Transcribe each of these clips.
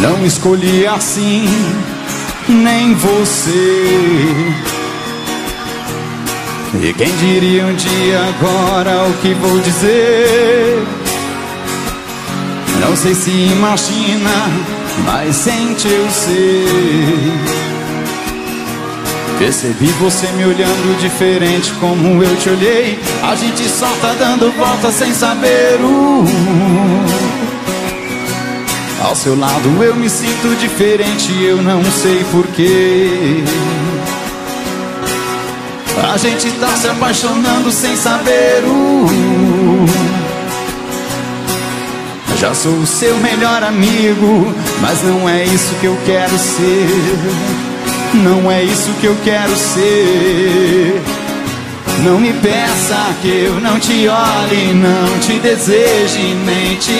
Não escolhi assim, nem você. E quem diria um dia agora o que vou dizer? Não sei se imagina, mas sente eu sei. Percebi você me olhando diferente como eu te olhei. A gente só tá dando volta sem saber o. Ao seu lado eu me sinto diferente, eu não sei porquê. A gente tá se apaixonando sem saber o. Já sou o seu melhor amigo, mas não é isso que eu quero ser. Não é isso que eu quero ser. Não me peça que eu não te olhe, não te deseje, nem te.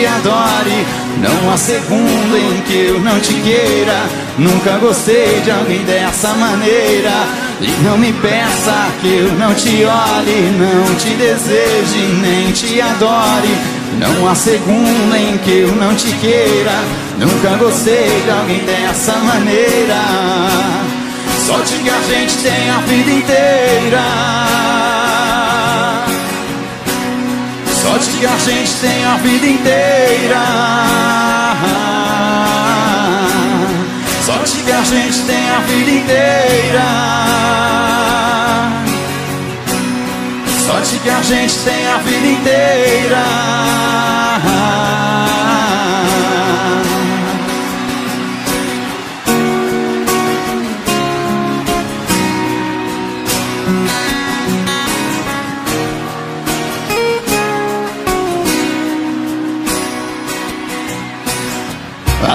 Não há segundo em que eu não te queira. Nunca gostei de alguém dessa maneira. E não me peça que eu não te olhe, não te deseje, nem te adore. Não há segundo em que eu não te queira. Nunca gostei de alguém dessa maneira. Sorte que a gente tem a vida inteira. Sorte que a gente tem a vida inteira. Vida inteira. Sorte que a gente tem a vida inteira.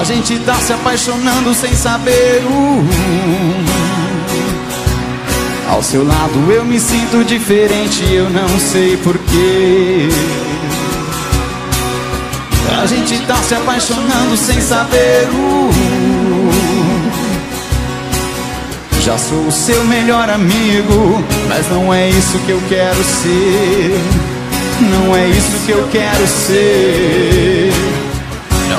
A gente tá se apaixonando sem saber o seu lado eu me sinto diferente, eu não sei porquê. A gente tá se apaixonando sem saber o. Já sou o seu melhor amigo, mas não é isso que eu quero ser. Não é isso que eu quero ser.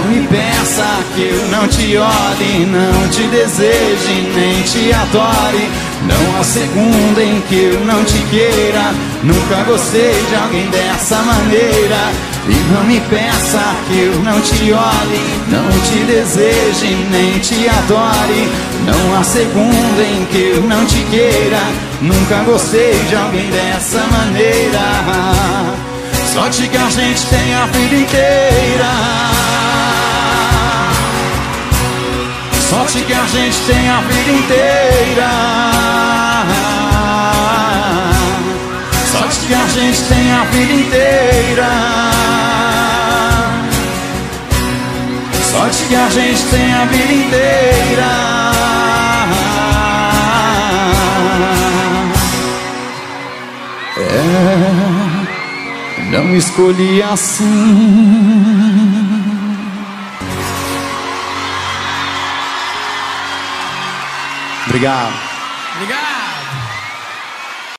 Me peça que eu não te olhe, não te deseje, nem te adore. Não há segunda em que eu não te queira. Nunca gostei de alguém dessa maneira. E não me peça que eu não te olhe, não te deseje, nem te adore. Não há segunda em que eu não te queira. Nunca gostei de alguém dessa maneira. Sorte que a gente tem a vida inteira. Sorte que a gente tem a vida inteira. Sorte que a gente tem a vida inteira. Sorte que a gente tem a vida inteira. É, não escolhi assim. Obrigado. Obrigado.